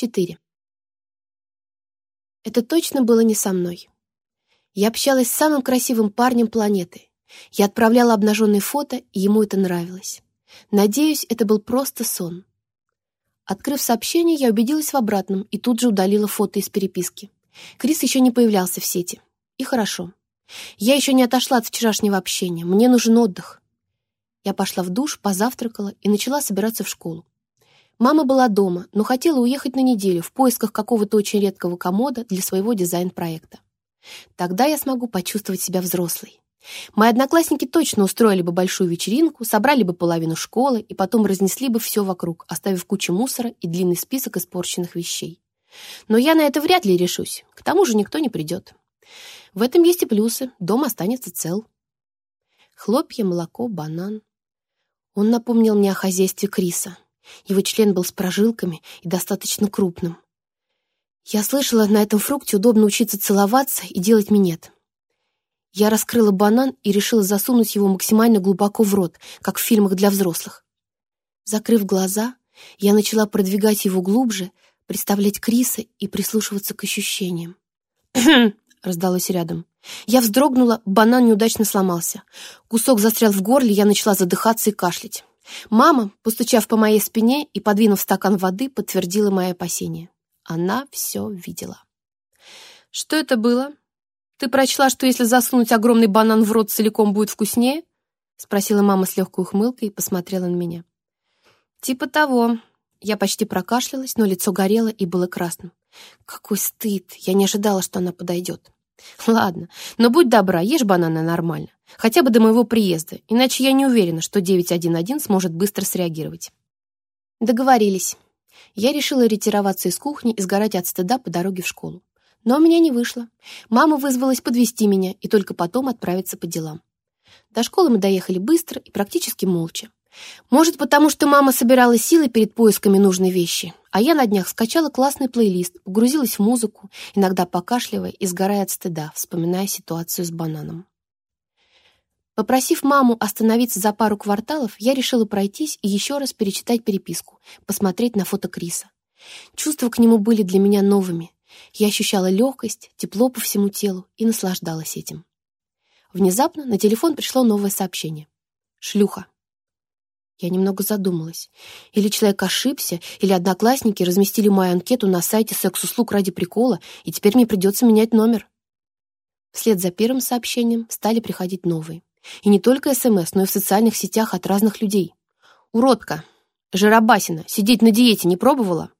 4. Это точно было не со мной. Я общалась с самым красивым парнем планеты. Я отправляла обнаженные фото, и ему это нравилось. Надеюсь, это был просто сон. Открыв сообщение, я убедилась в обратном и тут же удалила фото из переписки. Крис еще не появлялся в сети. И хорошо. Я еще не отошла от вчерашнего общения. Мне нужен отдых. Я пошла в душ, позавтракала и начала собираться в школу. Мама была дома, но хотела уехать на неделю в поисках какого-то очень редкого комода для своего дизайн-проекта. Тогда я смогу почувствовать себя взрослой. Мои одноклассники точно устроили бы большую вечеринку, собрали бы половину школы и потом разнесли бы все вокруг, оставив кучу мусора и длинный список испорченных вещей. Но я на это вряд ли решусь, к тому же никто не придет. В этом есть и плюсы, дом останется цел. Хлопья, молоко, банан. Он напомнил мне о хозяйстве Криса. Его член был с прожилками и достаточно крупным. Я слышала, на этом фрукте удобно учиться целоваться и делать минет. Я раскрыла банан и решила засунуть его максимально глубоко в рот, как в фильмах для взрослых. Закрыв глаза, я начала продвигать его глубже, представлять Криса и прислушиваться к ощущениям. раздалось рядом. Я вздрогнула, банан неудачно сломался. Кусок застрял в горле, я начала задыхаться и кашлять. Мама, постучав по моей спине и подвинув стакан воды, подтвердила мое опасение. Она все видела. «Что это было? Ты прочла, что если засунуть огромный банан в рот целиком будет вкуснее?» — спросила мама с легкой ухмылкой и посмотрела на меня. «Типа того». Я почти прокашлялась, но лицо горело и было красным. «Какой стыд! Я не ожидала, что она подойдет». «Ладно, но будь добра, ешь бананы нормально. Хотя бы до моего приезда, иначе я не уверена, что 911 сможет быстро среагировать. Договорились. Я решила ретироваться из кухни и сгорать от стыда по дороге в школу. Но у меня не вышло. Мама вызвалась подвести меня и только потом отправиться по делам. До школы мы доехали быстро и практически молча. Может, потому что мама собирала силы перед поисками нужной вещи, а я на днях скачала классный плейлист, погрузилась в музыку, иногда покашливая и сгорая от стыда, вспоминая ситуацию с бананом. Попросив маму остановиться за пару кварталов, я решила пройтись и еще раз перечитать переписку, посмотреть на фото Криса. Чувства к нему были для меня новыми. Я ощущала легкость, тепло по всему телу и наслаждалась этим. Внезапно на телефон пришло новое сообщение. «Шлюха». Я немного задумалась. Или человек ошибся, или одноклассники разместили мою анкету на сайте секс-услуг ради прикола, и теперь мне придется менять номер. Вслед за первым сообщением стали приходить новые. И не только СМС, но и в социальных сетях от разных людей. Уродка. Жиробасина. Сидеть на диете не пробовала?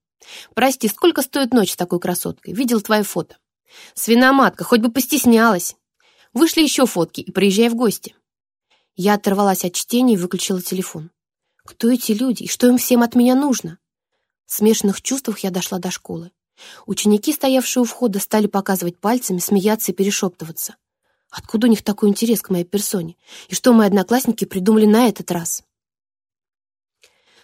Прости, сколько стоит ночь с такой красоткой? Видел твое фото. Свиноматка, хоть бы постеснялась. Вышли еще фотки и приезжай в гости. Я оторвалась от чтения и выключила телефон. Кто эти люди и что им всем от меня нужно? В смешанных чувствах я дошла до школы. Ученики, стоявшие у входа, стали показывать пальцами, смеяться и перешептываться. Откуда у них такой интерес к моей персоне? И что мои одноклассники придумали на этот раз?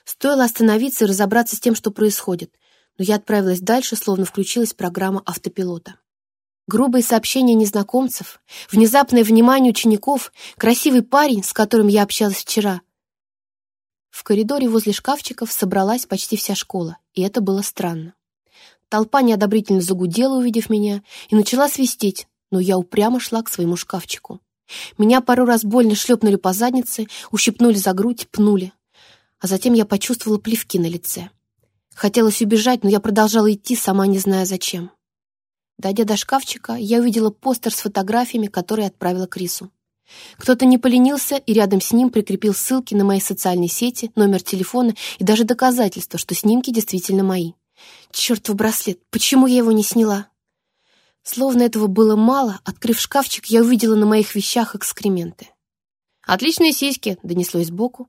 Стоило остановиться и разобраться с тем, что происходит, но я отправилась дальше, словно включилась программа автопилота. Грубые сообщения незнакомцев, внезапное внимание учеников, красивый парень, с которым я общалась вчера. В коридоре возле шкафчиков собралась почти вся школа, и это было странно. Толпа неодобрительно загудела, увидев меня, и начала свистеть, но я упрямо шла к своему шкафчику. Меня пару раз больно шлепнули по заднице, ущипнули за грудь, пнули. А затем я почувствовала плевки на лице. Хотелось убежать, но я продолжала идти, сама не зная зачем. Дойдя до шкафчика, я увидела постер с фотографиями, которые отправила Крису. Кто-то не поленился и рядом с ним прикрепил ссылки на мои социальные сети, номер телефона и даже доказательства, что снимки действительно мои. Чертов браслет, почему я его не сняла? Словно этого было мало, открыв шкафчик, я увидела на моих вещах экскременты. «Отличные сиськи!» — донеслось сбоку,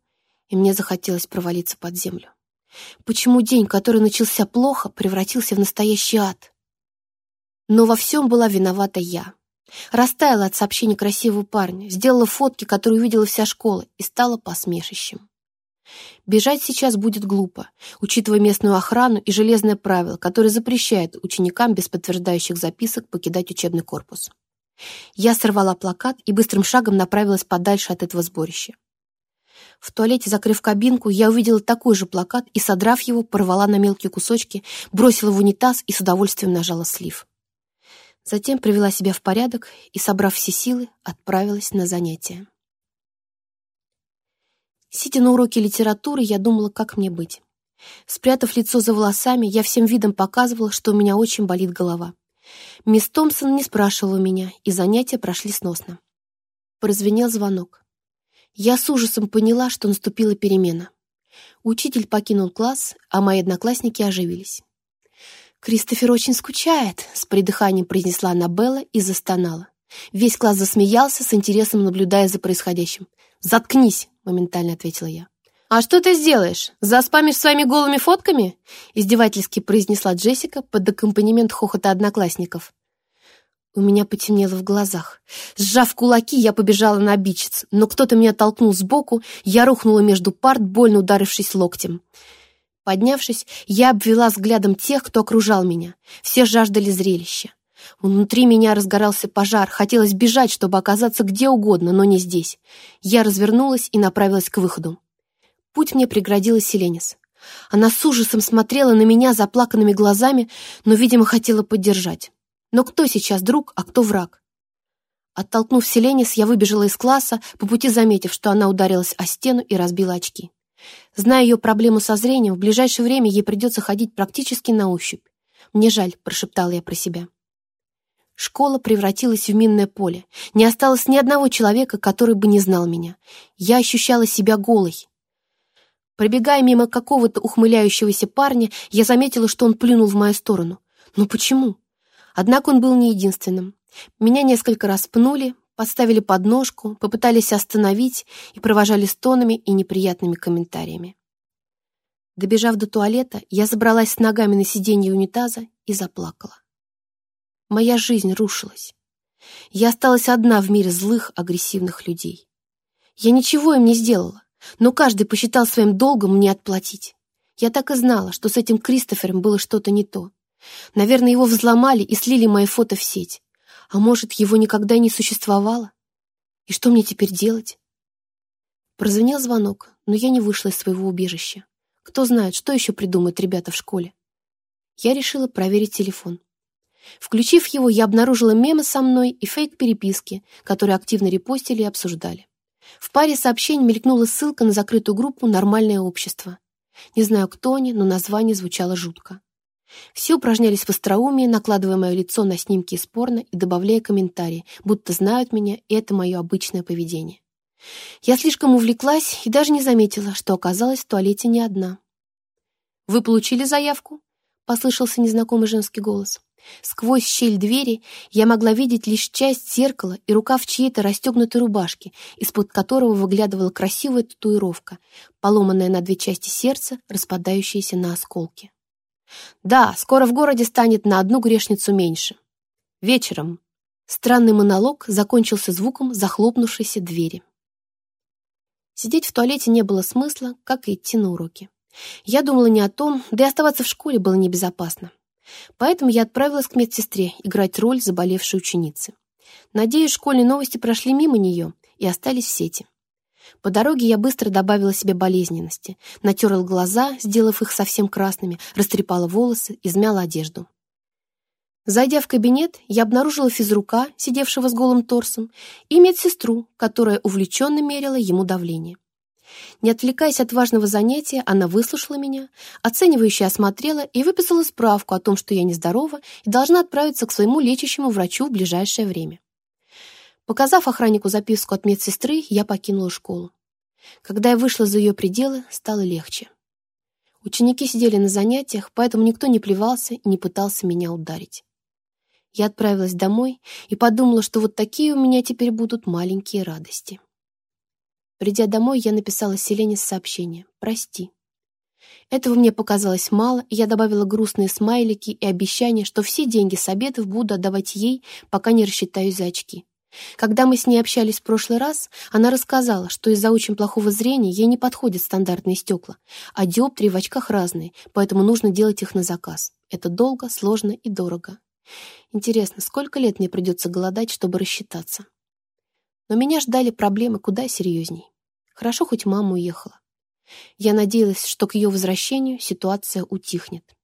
и мне захотелось провалиться под землю. Почему день, который начался плохо, превратился в настоящий ад? Но во всем была виновата я. Растаяла от сообщения красивого парня, сделала фотки, которые увидела вся школа, и стала посмешищем. Бежать сейчас будет глупо, учитывая местную охрану и железное правило, которое запрещает ученикам без подтверждающих записок покидать учебный корпус. Я сорвала плакат и быстрым шагом направилась подальше от этого сборища. В туалете, закрыв кабинку, я увидела такой же плакат и, содрав его, порвала на мелкие кусочки, бросила в унитаз и с удовольствием нажала слив. Затем привела себя в порядок и, собрав все силы, отправилась на занятия. Сидя на уроке литературы, я думала, как мне быть. Спрятав лицо за волосами, я всем видом показывала, что у меня очень болит голова. Мисс Томпсон не спрашивала меня, и занятия прошли сносно. Прозвенел звонок. Я с ужасом поняла, что наступила перемена. Учитель покинул класс, а мои одноклассники оживились. «Кристофер очень скучает», — с придыханием произнесла Аннабелла и застонала. Весь класс засмеялся, с интересом наблюдая за происходящим. «Заткнись!» моментально ответила я. «А что ты сделаешь? Заспамишь своими голыми фотками?» издевательски произнесла Джессика под аккомпанемент хохота одноклассников. У меня потемнело в глазах. Сжав кулаки, я побежала на обидчиц, но кто-то меня толкнул сбоку, я рухнула между парт, больно ударившись локтем. Поднявшись, я обвела взглядом тех, кто окружал меня. Все жаждали зрелища. Внутри меня разгорался пожар, хотелось бежать, чтобы оказаться где угодно, но не здесь. Я развернулась и направилась к выходу. Путь мне преградила Селенис. Она с ужасом смотрела на меня заплаканными глазами, но, видимо, хотела поддержать. Но кто сейчас друг, а кто враг? Оттолкнув Селенис, я выбежала из класса, по пути заметив, что она ударилась о стену и разбила очки. Зная ее проблему со зрением, в ближайшее время ей придется ходить практически на ощупь. «Мне жаль», — прошептала я про себя. Школа превратилась в минное поле. Не осталось ни одного человека, который бы не знал меня. Я ощущала себя голой. Пробегая мимо какого-то ухмыляющегося парня, я заметила, что он плюнул в мою сторону. Но почему? Однако он был не единственным. Меня несколько раз пнули, подставили подножку, попытались остановить и провожали стонами и неприятными комментариями. Добежав до туалета, я забралась с ногами на сиденье унитаза и заплакала. Моя жизнь рушилась. Я осталась одна в мире злых, агрессивных людей. Я ничего им не сделала, но каждый посчитал своим долгом мне отплатить. Я так и знала, что с этим Кристофером было что-то не то. Наверное, его взломали и слили мои фото в сеть. А может, его никогда не существовало? И что мне теперь делать? Прозвенел звонок, но я не вышла из своего убежища. Кто знает, что еще придумают ребята в школе. Я решила проверить телефон. Включив его, я обнаружила мемы со мной и фейк-переписки, которые активно репостили и обсуждали. В паре сообщений мелькнула ссылка на закрытую группу «Нормальное общество». Не знаю, кто они, но название звучало жутко. Все упражнялись в остроумии, накладывая мое лицо на снимки из порно и добавляя комментарии, будто знают меня, и это мое обычное поведение. Я слишком увлеклась и даже не заметила, что оказалась в туалете не одна. «Вы получили заявку?» — послышался незнакомый женский голос. Сквозь щель двери я могла видеть лишь часть зеркала и рукав чьей-то расстегнутой рубашки, из-под которого выглядывала красивая татуировка, поломанная на две части сердца, распадающаяся на осколки. Да, скоро в городе станет на одну грешницу меньше. Вечером. Странный монолог закончился звуком захлопнувшейся двери. Сидеть в туалете не было смысла, как и идти на уроки. Я думала не о том, да и оставаться в школе было небезопасно. Поэтому я отправилась к медсестре играть роль заболевшей ученицы. Надеюсь, школьные новости прошли мимо нее и остались в сети. По дороге я быстро добавила себе болезненности, натерла глаза, сделав их совсем красными, растрепала волосы, измяла одежду. Зайдя в кабинет, я обнаружила физрука, сидевшего с голым торсом, и медсестру, которая увлеченно мерила ему давление. Не отвлекаясь от важного занятия, она выслушала меня, оценивающе осмотрела и выписала справку о том, что я нездорова и должна отправиться к своему лечащему врачу в ближайшее время. Показав охраннику записку от медсестры, я покинула школу. Когда я вышла за ее пределы, стало легче. Ученики сидели на занятиях, поэтому никто не плевался и не пытался меня ударить. Я отправилась домой и подумала, что вот такие у меня теперь будут маленькие радости. Придя домой, я написала Селене сообщение «Прости». Этого мне показалось мало, я добавила грустные смайлики и обещание, что все деньги с обедов буду отдавать ей, пока не рассчитаю за очки. Когда мы с ней общались в прошлый раз, она рассказала, что из-за очень плохого зрения ей не подходят стандартные стекла, а диоптрии в очках разные, поэтому нужно делать их на заказ. Это долго, сложно и дорого. Интересно, сколько лет мне придется голодать, чтобы рассчитаться? Но меня ждали проблемы куда серьезней. Хорошо, хоть мама уехала. Я надеялась, что к ее возвращению ситуация утихнет.